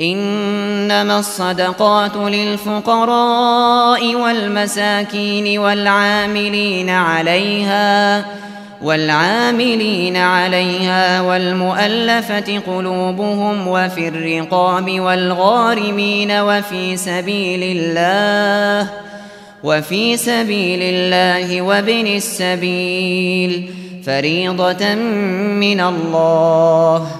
إنما الصدقات للفقراء والمساكين والعاملين عليها والعاملين عليها والمؤلفة قلوبهم وفي الرقاب والغارمين وفي سبيل الله وفي سبيل الله وابن السبيل فريضة من الله.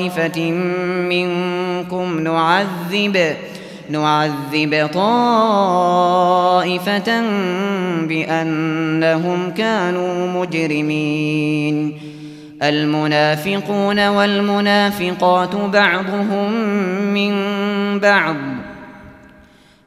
طائفة منكم نعذب نعذب طائفة بأنهم كانوا مجرمين. المنافقون والمنافقات بعضهم من بعض.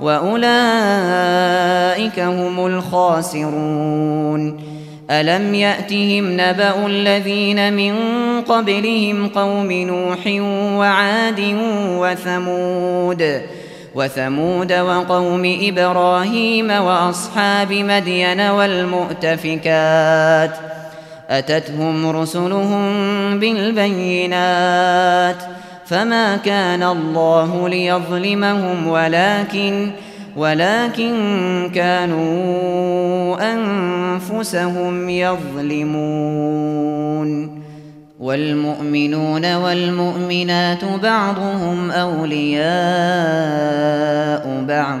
وأولئك هم الخاسرون ألم يأتهم نبأ الذين من قبلهم قوم نوح وعاد وثمود وثمود وقوم إبراهيم وأصحاب مدين والمؤتفكات أتتهم رسلهم بالبينات فما كان الله ليظلمهم ولكن ولكن كانوا أنفسهم يظلمون والمؤمنون والمؤمنات بعضهم أولياء بعض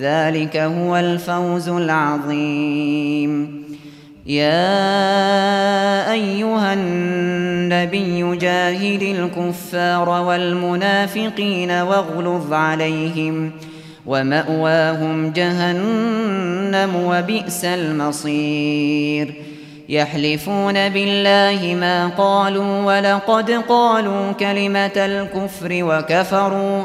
ذلك هو الفوز العظيم. يا أيها النبي جاهد الكفار والمنافقين واغلظ عليهم ومأواهم جهنم وبئس المصير. يحلفون بالله ما قالوا ولقد قالوا كلمة الكفر وكفروا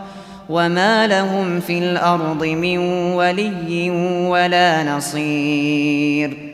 وما لهم في الأرض من ولي ولا نصير